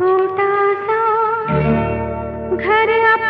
छोटा सा घर अपना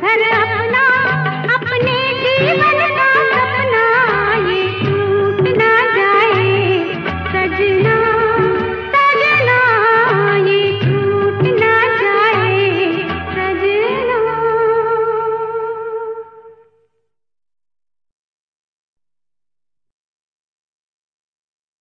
घर अपना